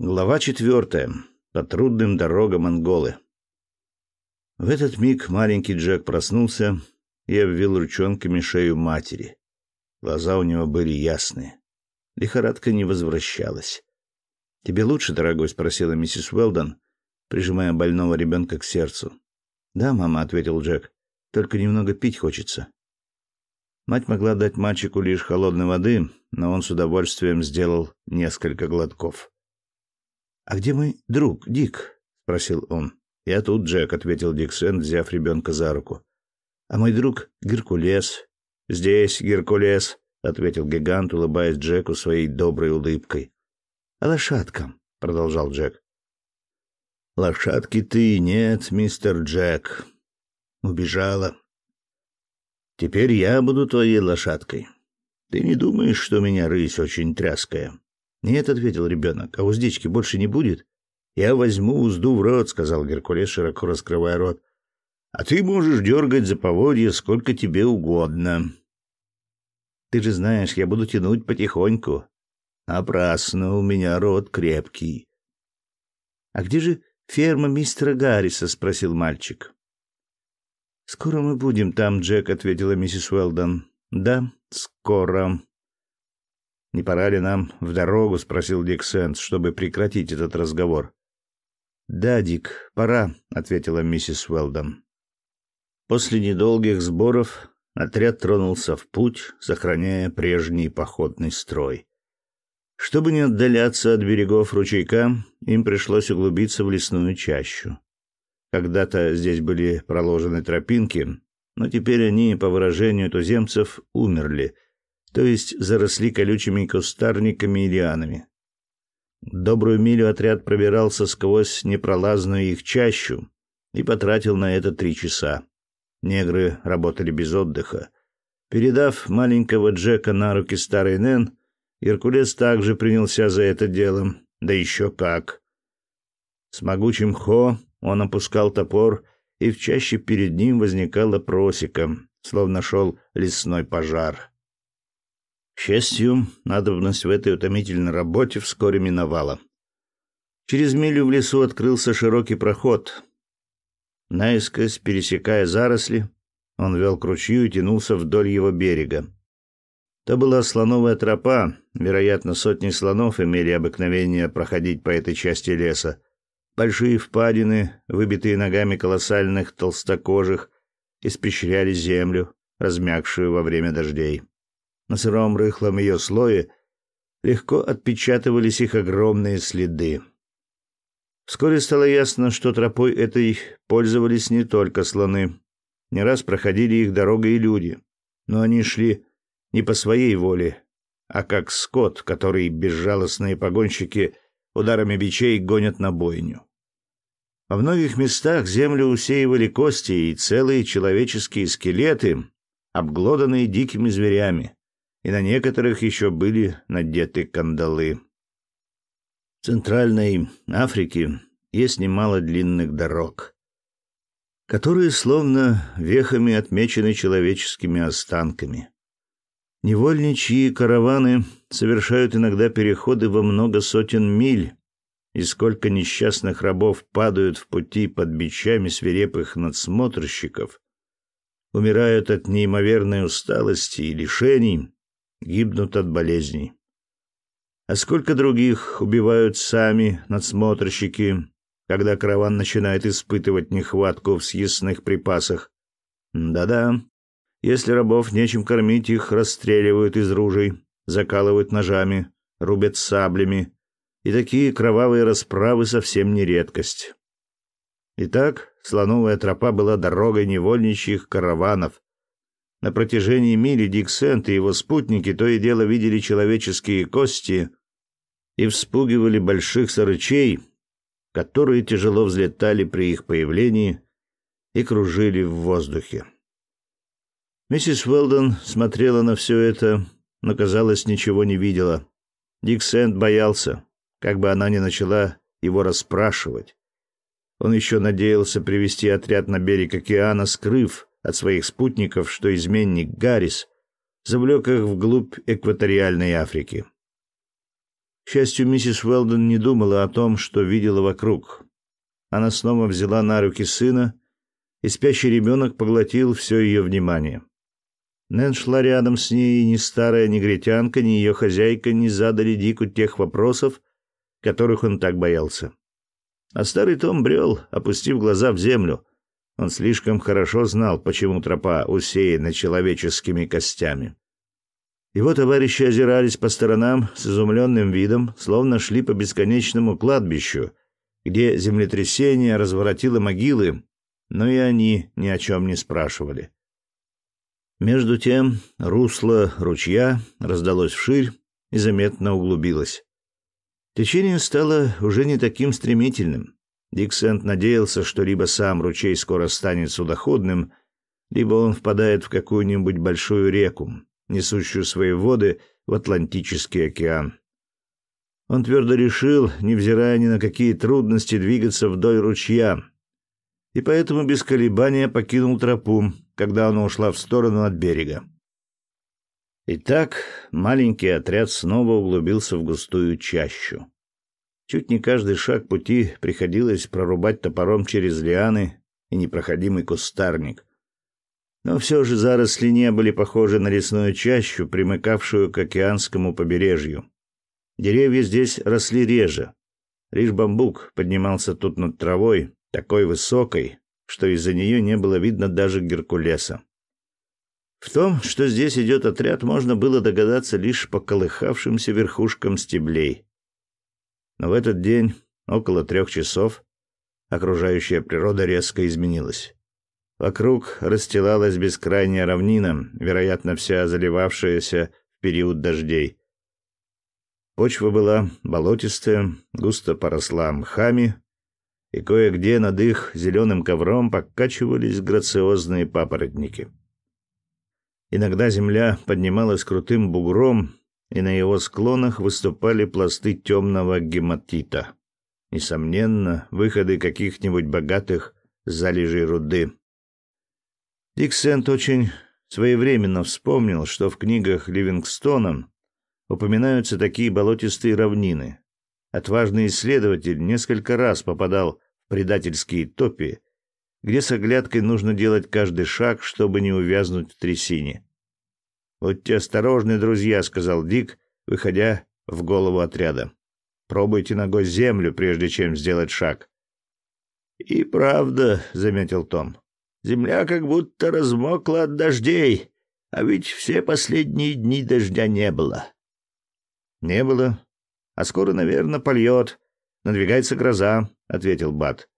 Глава четвертая. По трудным дорогам Анголы. В этот миг маленький Джек проснулся и обвил ручонками шею матери. Глаза у него были ясные. Лихорадка не возвращалась. «Тебе лучше, дорогой?» — спросила миссис Уэлдон, прижимая больного ребенка к сердцу. «Да, мама», — ответил Джек. «Только немного пить хочется». Мать могла дать мальчику лишь холодной воды, но он с удовольствием сделал несколько глотков. «А где мой друг, Дик?» — спросил он. «Я тут, Джек», — ответил Дик Сент, взяв ребенка за руку. «А мой друг Геркулес?» «Здесь, Геркулес», — ответил гигант, улыбаясь Джеку своей доброй улыбкой. «А лошадкам?» — продолжал Джек. «Лошадки ты нет, мистер Джек. Убежала. Теперь я буду твоей лошадкой. Ты не думаешь, что у меня рысь очень тряская?» «Нет», — ответил ребенок, — «а уздечки больше не будет?» «Я возьму узду в рот», — сказал Геркулес, широко раскрывая рот. «А ты можешь дергать за поводья сколько тебе угодно». «Ты же знаешь, я буду тянуть потихоньку». «Напрасно, у меня рот крепкий». «А где же ферма мистера Гарриса?» — спросил мальчик. «Скоро мы будем там, Джек», — ответила миссис Уэлдон. «Да, скоро». «Не пора ли нам в дорогу?» — спросил Дик Сенс, чтобы прекратить этот разговор. «Да, Дик, пора», — ответила миссис Уэлдон. После недолгих сборов отряд тронулся в путь, сохраняя прежний походный строй. Чтобы не отдаляться от берегов ручейка, им пришлось углубиться в лесную чащу. Когда-то здесь были проложены тропинки, но теперь они, по выражению туземцев, умерли, то есть заросли колючими кустарниками и лианами. Добрую милю отряд пробирался сквозь непролазную их чащу и потратил на это три часа. Негры работали без отдыха. Передав маленького Джека на руки старой Нэн, Геркулес также принялся за это дело, да еще как. С могучим Хо он опускал топор, и в чаще перед ним возникала просека, словно шел лесной пожар. К счастью, надобность в этой утомительной работе вскоре миновала. Через милю в лесу открылся широкий проход. Наискось, пересекая заросли, он вел к ручью и тянулся вдоль его берега. То была слоновая тропа, вероятно, сотни слонов имели обыкновение проходить по этой части леса. Большие впадины, выбитые ногами колоссальных толстокожих, испещряли землю, размягшую во время дождей. На сыром рыхлом ее слое легко отпечатывались их огромные следы. Вскоре стало ясно, что тропой этой пользовались не только слоны. Не раз проходили их дорога и люди, но они шли не по своей воле, а как скот, который безжалостные погонщики ударами бичей гонят на бойню. Во многих местах землю усеивали кости и целые человеческие скелеты, обглоданные дикими зверями и на некоторых еще были надеты кандалы. В Центральной Африке есть немало длинных дорог, которые словно вехами отмечены человеческими останками. Невольничьи караваны совершают иногда переходы во много сотен миль, и сколько несчастных рабов падают в пути под бичами свирепых надсмотрщиков, умирают от неимоверной усталости и лишений, гибнут от болезней. А сколько других убивают сами надсмотрщики, когда караван начинает испытывать нехватку в съестных припасах. Да-да, если рабов нечем кормить, их расстреливают из ружей, закалывают ножами, рубят саблями, и такие кровавые расправы совсем не редкость. Итак, слоновая тропа была дорогой невольничьих караванов, на протяжении мили Дик Сент и его спутники то и дело видели человеческие кости и вспугивали больших сорычей, которые тяжело взлетали при их появлении и кружили в воздухе. Миссис Уэлдон смотрела на все это, но, казалось, ничего не видела. Дик Сент боялся, как бы она ни начала его расспрашивать. Он еще надеялся привести отряд на берег океана, скрыв от своих спутников, что изменник Гаррис завлек их вглубь экваториальной Африки. К счастью, миссис Уэлдон не думала о том, что видела вокруг. Она снова взяла на руки сына, и спящий ребенок поглотил все ее внимание. Нэн шла рядом с ней, и ни старая негритянка, ни ее хозяйка не задали Дику тех вопросов, которых он так боялся. А старый Том брел, опустив глаза в землю. Он слишком хорошо знал, почему тропа усеяна человеческими костями. Его товарищи озирались по сторонам с изумленным видом, словно шли по бесконечному кладбищу, где землетрясение разворотило могилы, но и они ни о чем не спрашивали. Между тем русло ручья раздалось вширь и заметно углубилось. Течение стало уже не таким стремительным. Диксент надеялся, что либо сам ручей скоро станет судоходным, либо он впадает в какую-нибудь большую реку, несущую свои воды в Атлантический океан. Он твердо решил, невзирая ни на какие трудности, двигаться вдоль ручья, и поэтому без колебания покинул тропу, когда она ушла в сторону от берега. Итак, маленький отряд снова углубился в густую чащу. Чуть не каждый шаг пути приходилось прорубать топором через лианы и непроходимый кустарник. Но все же заросли не были похожи на лесную чащу, примыкавшую к океанскому побережью. Деревья здесь росли реже. Лишь бамбук поднимался тут над травой, такой высокой, что из-за нее не было видно даже Геркулеса. В том, что здесь идет отряд, можно было догадаться лишь по колыхавшимся верхушкам стеблей. Но в этот день, около трех часов, окружающая природа резко изменилась. Вокруг расстилалась бескрайняя равнина, вероятно, вся заливавшаяся в период дождей. Почва была болотистая, густо поросла мхами, и кое-где над их зеленым ковром покачивались грациозные папоротники. Иногда земля поднималась крутым бугром, и на его склонах выступали пласты темного гематита. Несомненно, выходы каких-нибудь богатых залежей руды. Дик Сент очень своевременно вспомнил, что в книгах Ливингстона упоминаются такие болотистые равнины. Отважный исследователь несколько раз попадал в предательские топи, где с оглядкой нужно делать каждый шаг, чтобы не увязнуть в трясине. «Будьте осторожны, друзья», — сказал Дик, выходя в голову отряда. «Пробуйте ногой землю, прежде чем сделать шаг». «И правда», — заметил Том, Земля как будто размокла от дождей, а ведь все последние дни дождя не было. Не было. А скоро, наверное, польет. Надвигается гроза, ответил Бат.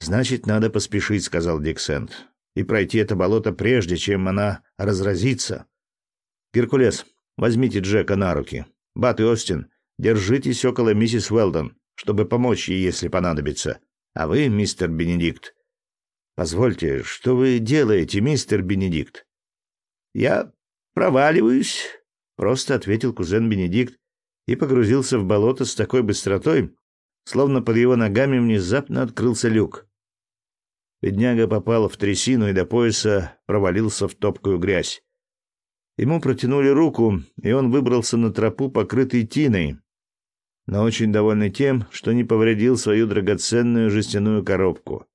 Значит, надо поспешить, сказал Диксент, и пройти это болото прежде, чем она разразится. Геркулес, возьмите Джека на руки. Бат и Остин, держитесь около миссис Уэлдон, чтобы помочь ей, если понадобится. А вы, мистер Бенедикт, Позвольте, что вы делаете, мистер Бенедикт? Я проваливаюсь, просто ответил кузен Бенедикт и погрузился в болото с такой быстротой, словно под его ногами внезапно открылся люк. Бедняга попал в трясину и до пояса провалился в топкую грязь. Ему протянули руку, и он выбрался на тропу, покрытый тиной, но очень довольный тем, что не повредил свою драгоценную жестяную коробку.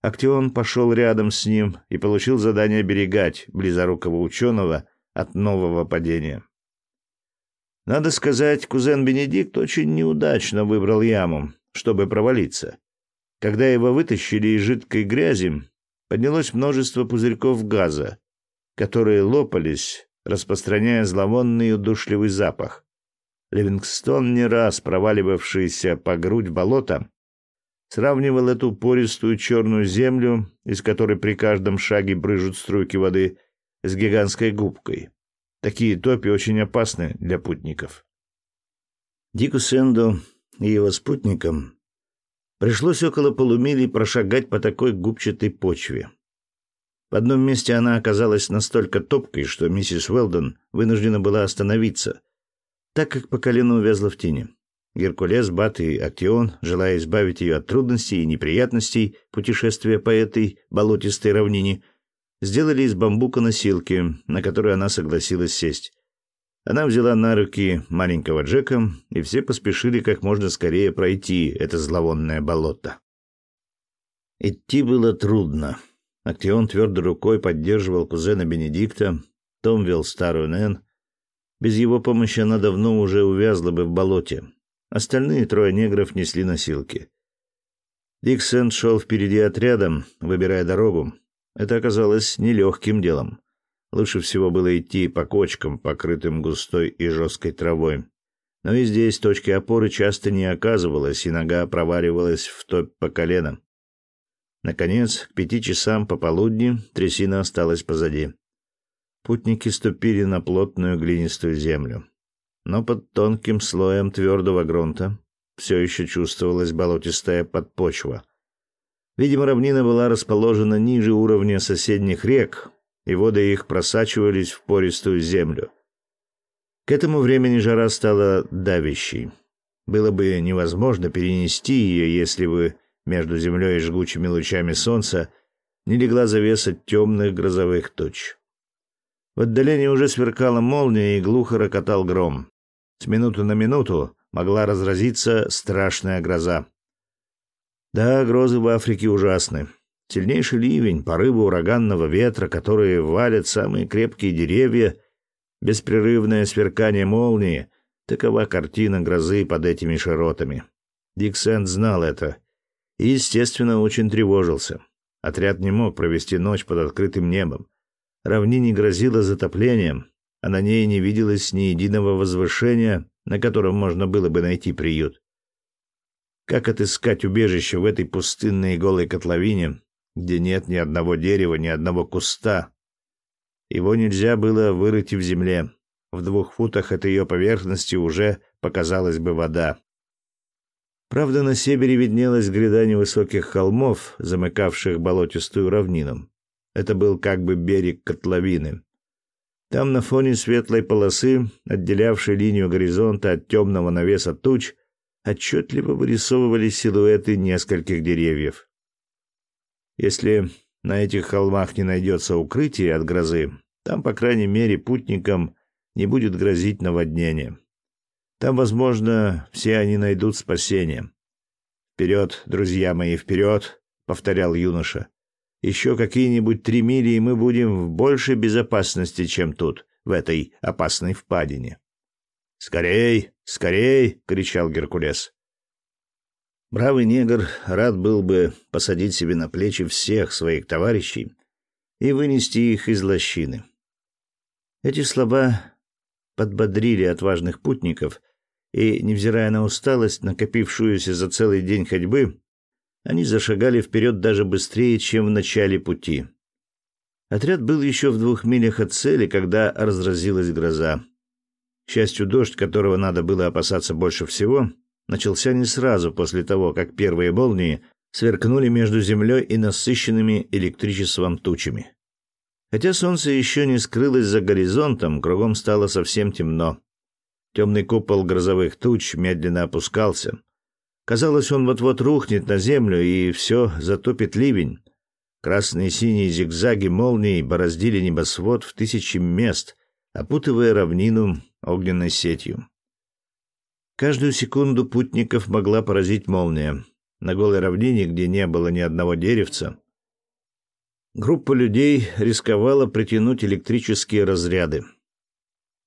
Актион пошел рядом с ним и получил задание оберегать близорукого ученого от нового падения. Надо сказать, кузен Бенедикт очень неудачно выбрал яму, чтобы провалиться. Когда его вытащили из жидкой грязи, поднялось множество пузырьков газа, которые лопались, распространяя зловонный удушливый запах. Ливингстон, не раз проваливавшийся по грудь в болото, сравнивал эту пористую черную землю, из которой при каждом шаге брыжут струйки воды, с гигантской губкой. Такие топи очень опасны для путников. Дику Сэнду и его спутникам пришлось около полумили прошагать по такой губчатой почве. В одном месте она оказалась настолько топкой, что миссис Уэлдон вынуждена была остановиться, так как по колено увязла в тени. Геркулес, Бат и Актион, желая избавить ее от трудностей и неприятностей путешествия по этой болотистой равнине, сделали из бамбука носилки, на которые она согласилась сесть. Она взяла на руки маленького Джека, и все поспешили как можно скорее пройти это зловонное болото. Идти было трудно. Актион твердой рукой поддерживал кузена Бенедикта, Том вел старую Нэн. Без его помощи она давно уже увязла бы в болоте. Остальные трое негров несли носилки. Диксон шел впереди отрядом, выбирая дорогу. Это оказалось нелегким делом. Лучше всего было идти по кочкам, покрытым густой и жесткой травой. Но и здесь точки опоры часто не оказывалось, и нога проваливалась в топь по колено. Наконец, к пяти часам пополудни трясина осталась позади. Путники ступили на плотную глинистую землю. Но под тонким слоем твердого грунта все еще чувствовалась болотистая подпочва. Видимо, равнина была расположена ниже уровня соседних рек, и воды их просачивались в пористую землю. К этому времени жара стала давящей. Было бы невозможно перенести ее, если бы между землей и жгучими лучами солнца не легла завеса темных грозовых туч. В отдалении уже сверкала молния и глухо рокотал гром. С минуты на минуту могла разразиться страшная гроза. Да, грозы в Африке ужасны. Сильнейший ливень, порывы ураганного ветра, которые валят самые крепкие деревья, беспрерывное сверкание молнии — такова картина грозы под этими широтами. Дик Сэнд знал это и, естественно, очень тревожился. Отряд не мог провести ночь под открытым небом. Равнине грозило затоплением, а на ней не виделось ни единого возвышения, на котором можно было бы найти приют. Как отыскать убежище в этой пустынной и голой котловине, где нет ни одного дерева, ни одного куста. Его нельзя было вырыть в земле. В двух футах от ее поверхности уже показалась бы вода. Правда, на севере виднелась гряда невысоких холмов, замыкавших болотистую равнину. Это был как бы берег котловины. Там на фоне светлой полосы, отделявшей линию горизонта от темного навеса туч, отчетливо вырисовывались силуэты нескольких деревьев. Если на этих холмах не найдется укрытия от грозы, там, по крайней мере, путникам не будет грозить наводнение. Там, возможно, все они найдут спасение. «Вперед, друзья мои, вперед!» — повторял юноша. «Еще какие-нибудь три мили, и мы будем в большей безопасности, чем тут, в этой опасной впадине». «Скорей, скорей!» — кричал Геркулес. Бравый негр рад был бы посадить себе на плечи всех своих товарищей и вынести их из лощины. Эти слова подбодрили отважных путников, и, невзирая на усталость, накопившуюся за целый день ходьбы, они зашагали вперед даже быстрее, чем в начале пути. Отряд был еще в двух милях от цели, когда разразилась гроза. К счастью, дождь, которого надо было опасаться больше всего, начался не сразу после того, как первые молнии сверкнули между землей и насыщенными электричеством тучами. Хотя солнце еще не скрылось за горизонтом, кругом стало совсем темно. Темный купол грозовых туч медленно опускался. Казалось, он вот-вот рухнет на землю, и все затопит ливень. Красные и синие зигзаги молний бороздили небосвод в тысячи мест, опутывая равнину огненной сетью. Каждую секунду путников могла поразить молния. На голой равнине, где не было ни одного деревца, группа людей рисковала притянуть электрические разряды.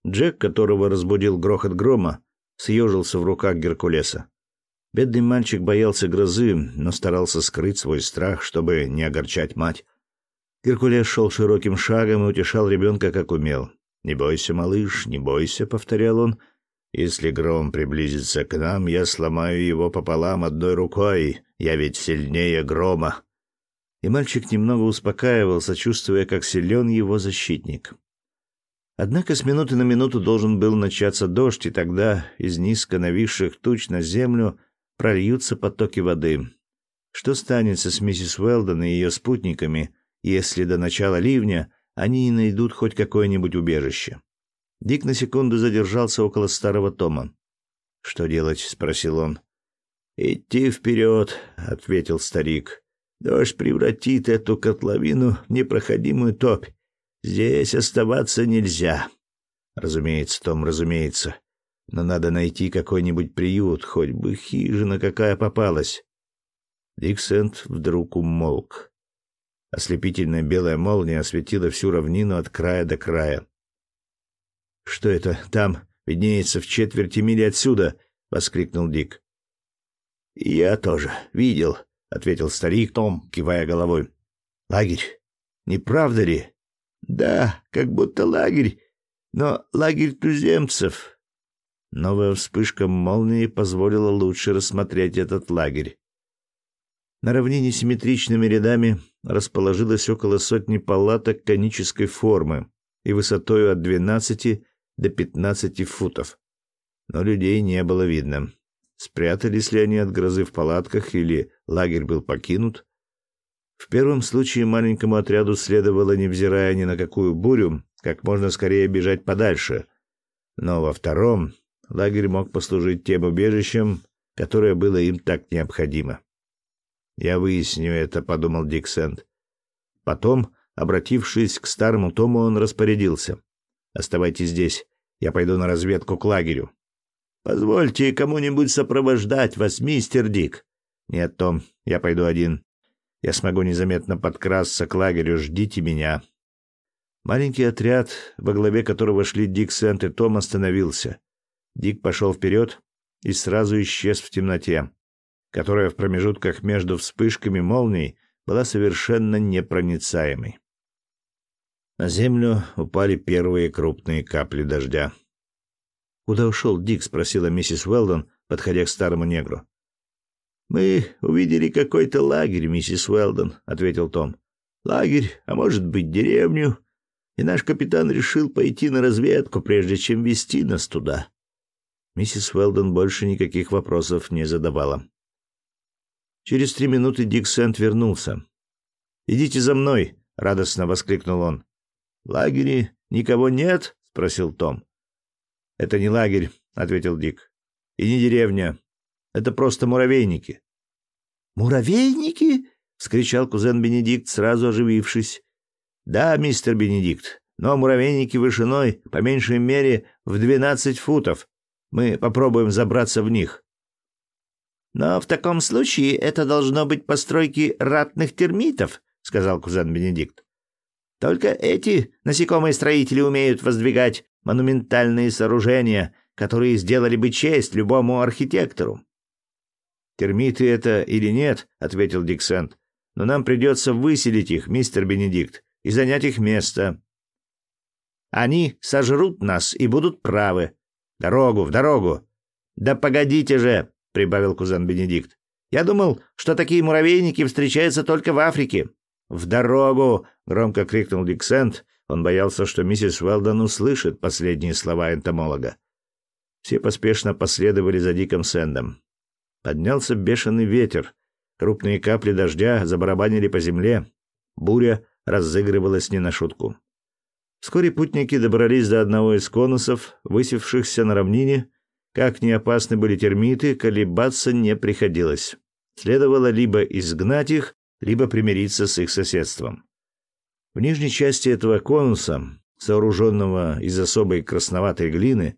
Джек, которого разбудил грохот грома, съежился в руках Геркулеса. Бедный мальчик боялся грозы, но старался скрыть свой страх, чтобы не огорчать мать. Геркулес шел широким шагом и утешал ребенка, как умел. «Не бойся, малыш, не бойся», — повторял он, — если гром приблизится к нам, я сломаю его пополам одной рукой. Я ведь сильнее грома. И мальчик немного успокаивался, чувствуя, как силен его защитник. Однако с минуты на минуту должен был начаться дождь, и тогда из низко нависших туч на землю прольются потоки воды. Что станется с миссис Уэлдон и ее спутниками, если до начала ливня они не найдут хоть какое-нибудь убежище? Дик на секунду задержался около старого Тома. «Что делать?» — спросил он. «Идти вперед», — ответил старик. «Дождь превратит эту котловину в непроходимую топь. Здесь оставаться нельзя. Разумеется, Том, разумеется. Но надо найти какой-нибудь приют, хоть бы хижина какая попалась. Диксент вдруг умолк. Ослепительная белая молния осветила всю равнину от края до края. «Что это там виднеется в четверти мили отсюда?» — воскликнул Дик. «Я тоже видел», — ответил старик Том, кивая головой. «Лагерь. Не правда ли?» «Да, как будто лагерь, но лагерь туземцев». Новая вспышка молнии позволила лучше рассмотреть этот лагерь. На равнине симметричными рядами расположилось около сотни палаток конической формы и высотой от 12 до 15 футов. Но людей не было видно. Спрятались ли они от грозы в палатках или лагерь был покинут? В первом случае маленькому отряду следовало, невзирая ни на какую бурю, как можно скорее бежать подальше. Но во втором лагерь мог послужить тем убежищем, которое было им так необходимо. «Я выясню это», — подумал Дик Сент. Потом, обратившись к старому Тому, он распорядился. «Оставайтесь здесь. Я пойду на разведку к лагерю». «Позвольте кому-нибудь сопровождать вас, мистер Дик». «Нет, Том, я пойду один. Я смогу незаметно подкрасться к лагерю. Ждите меня». Маленький отряд, во главе которого шли Дик Сент и Том, остановился. Дик пошел вперед и сразу исчез в темноте которая в промежутках между вспышками молний была совершенно непроницаемой. На землю упали первые крупные капли дождя. «Куда ушел Дик?» — спросила миссис Уэлдон, подходя к старому негру. «Мы увидели какой-то лагерь, миссис Уэлдон», — ответил Том. «Лагерь, а может быть, деревню. И наш капитан решил пойти на разведку, прежде чем вести нас туда». Миссис Уэлдон больше никаких вопросов не задавала. Через три минуты Дик Сент вернулся. «Идите за мной!» — радостно воскликнул он. «В лагере никого нет?» — спросил Том. «Это не лагерь», — ответил Дик. «И не деревня. Это просто муравейники». «Муравейники?» — вскричал кузен Бенедикт, сразу оживившись. «Да, мистер Бенедикт, но муравейники вышиной по меньшей мере в двенадцать футов. Мы попробуем забраться в них». «Но в таком случае это должно быть постройки ратных термитов», — сказал кузен Бенедикт. «Только эти насекомые-строители умеют воздвигать монументальные сооружения, которые сделали бы честь любому архитектору». «Термиты это или нет», — ответил Диксент, — «но нам придется выселить их, мистер Бенедикт, и занять их место». «Они сожрут нас и будут правы. Дорогу, в дорогу!» «Да погодите же!» прибавил кузен Бенедикт. Я думал, что такие муравейники встречаются только в Африке. В дорогу, громко крикнул Диксент. Он боялся, что миссис Уэлдон услышит последние слова энтомолога. Все поспешно последовали за Диком Сэндом. Поднялся бешеный ветер. Крупные капли дождя забарабанили по земле. Буря разыгрывалась не на шутку. Вскоре путники добрались до одного из конусов, высевшихся на равнине, как не опасны были термиты, колебаться не приходилось. Следовало либо изгнать их, либо примириться с их соседством. В нижней части этого конуса, сооруженного из особой красноватой глины,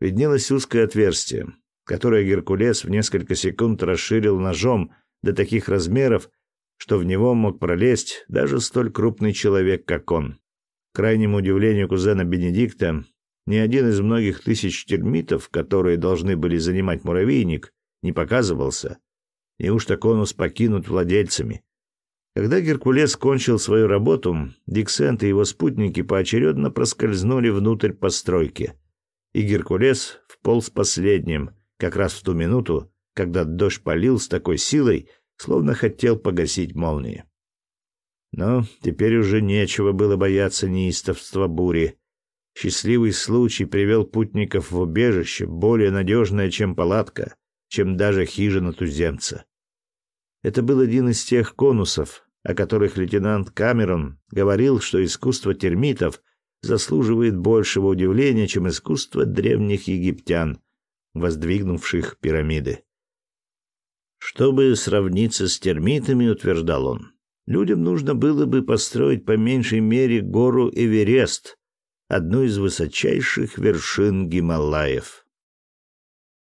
виднелось узкое отверстие, которое Геркулес в несколько секунд расширил ножом до таких размеров, что в него мог пролезть даже столь крупный человек, как он. К крайнему удивлению кузена Бенедикта, ни один из многих тысяч термитов, которые должны были занимать муравейник, не показывался. Неужто конус покинут владельцами? Когда Геркулес кончил свою работу, Диксент и его спутники поочередно проскользнули внутрь постройки. И Геркулес вполз последним, как раз в ту минуту, когда дождь полил с такой силой, словно хотел погасить молнии. Но теперь уже нечего было бояться неистовства бури. Счастливый случай привел путников в убежище, более надежное, чем палатка, чем даже хижина туземца. Это был один из тех конусов, о которых лейтенант Камерон говорил, что искусство термитов заслуживает большего удивления, чем искусство древних египтян, воздвигнувших пирамиды. Чтобы сравниться с термитами, утверждал он, людям нужно было бы построить по меньшей мере гору Эверест, одну из высочайших вершин Гималаев.